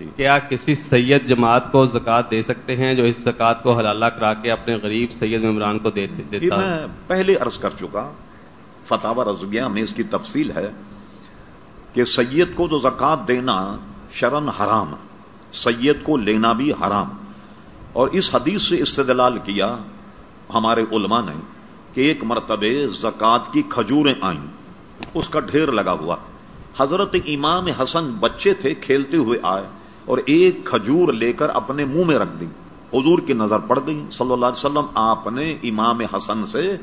جی۔ کیا کسی سید جماعت کو زکات دے سکتے ہیں جو اس زکات کو حلالہ کرا کے اپنے غریب سید ممبران کو دے دیتا ہے میں پہلے عرض کر چکا فتح رضویہ میں اس کی تفصیل ہے کہ سید کو جو زکات دینا شرن حرام، سید کو لینا بھی حرام۔ اور اس حدیث سے استدلال کیا ہمارے علماء نے کہ ایک مرتبہ زکات کی کھجوریں آئیں، اس کا ڈھیر لگا ہوا۔ حضرت امام حسن بچے تھے، کھیلتے ہوئے آئے۔ اور ایک کھجور لے کر اپنے منہ میں رکھ دی۔ حضور کی نظر پڑ گئی۔ صلی اللہ علیہ وسلم، آپ نے امام حسن سے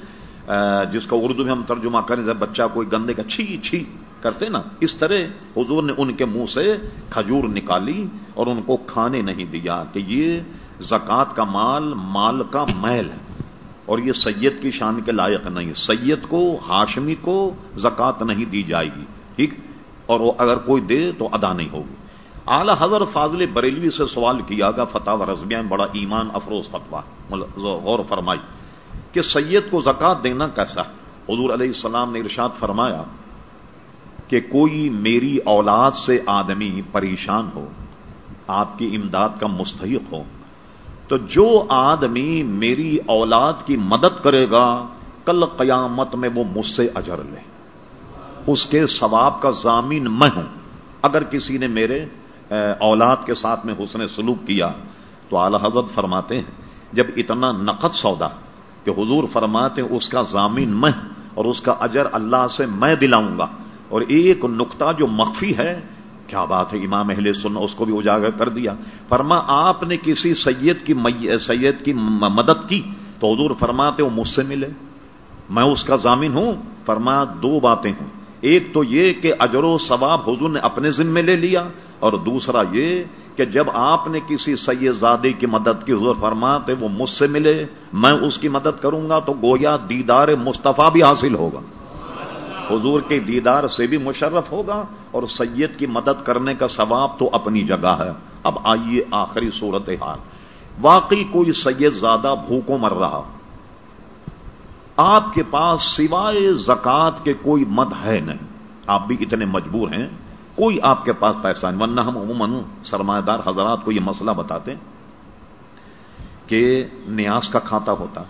جس کا اردو میں ہم ترجمہ کریں، جب بچہ کوئی گندے کا چھی چھی کرتے نا، اس طرح حضور نے ان کے منہ سے کھجور نکالی اور ان کو کھانے نہیں دیا کہ یہ زکات کا مال مال کا میل ہے۔ اور یہ سید کی شان کے لائق نہیں۔ سید کو، ہاشمی کو زکات نہیں دی جائے گی۔ ٹھیک؟ اور وہ اگر کوئی دے تو ادا نہیں ہوگی۔ اعلی حضرت فاضل بریلوی سے سوال کیا گا فتح و رضبیہ میں بڑا ایمان افروز فتوا غور فرمائی کہ سید کو زکات دینا کیسا؟ ہے حضور علیہ السلام نے ارشاد فرمایا کہ کوئی میری اولاد سے آدمی پریشان ہو، آپ کی امداد کا مستحق ہو، تو جو آدمی میری اولاد کی مدد کرے گا، کل قیامت میں وہ مجھ سے اجر لے۔ اس کے ثواب کا ضامین میں ہوں۔ اگر کسی نے میرے اولاد کے ساتھ میں حسن سلوک کیا تو اعلی حضرت فرماتے ہیں، جب اتنا نقد سودا کہ حضور فرماتے ہیں، اس کا ضامین میں اور اس کا اجر اللہ سے میں دلاؤں گا اور ایک نقطہ جو مخفی ہے، کیا بات ہے، امام اہل سننا اس کو بھی اجاگر کر دیا۔ فرما، آپ نے کسی سید کی سید کی مدد کی تو حضور فرماتے وہ مجھ سے ملے، میں اس کا ضامن ہوں۔ فرما، دو باتیں ہوں۔ ایک تو یہ کہ اجر و ثواب حضور نے اپنے ذمے لے لیا اور دوسرا یہ کہ جب آپ نے کسی سید زادی کی مدد کی، حضور فرماتے وہ مجھ سے ملے، میں اس کی مدد کروں گا تو گویا دیدار مصطفیٰ بھی حاصل ہوگا۔ حضور کے دیدار سے بھی مشرف ہوگا اور سید کی مدد کرنے کا ثواب تو اپنی جگہ ہے۔ اب آئیے آخری صورت حال واقعی کوئی سید زیادہ بھوکوں مر رہا۔ آپ کے پاس سوائے زکات کے کوئی مد ہے نہیں۔ آپ بھی اتنے مجبور ہیں۔ کوئی آپ کے پاس پیسہ نہیں۔ ورنہ ہم عموماً سرمایہ دار حضرات کو یہ مسئلہ بتاتے کہ نیاز کا کھاتا ہوتا۔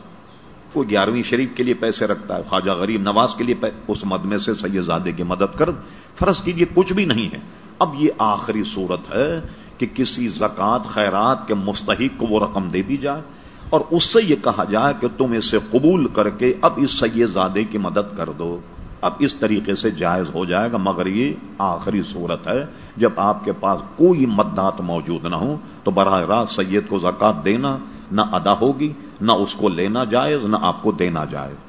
کوئی گیارہویں شریف کے لیے پیسے رکھتا ہے، خواجہ غریب نواز کے لیے اس مد میں سے سید زادے کی مدد کر۔ فرض کیجیے کچھ بھی نہیں ہے۔ اب یہ آخری صورت ہے کہ کسی زکات خیرات کے مستحق کو وہ رقم دے دی جائے۔ اور اس سے یہ کہا جائے کہ تم اسے قبول کر کے اب اس سید زادے کی مدد کر دو۔ اب اس طریقے سے جائز ہو جائے گا، مگر یہ آخری صورت ہے۔ جب آپ کے پاس کوئی مددات موجود نہ ہو تو براہ راست سید کو زکات دینا نہ ادا ہوگی، نہ اس کو لینا جائز، نہ آپ کو دینا جائز۔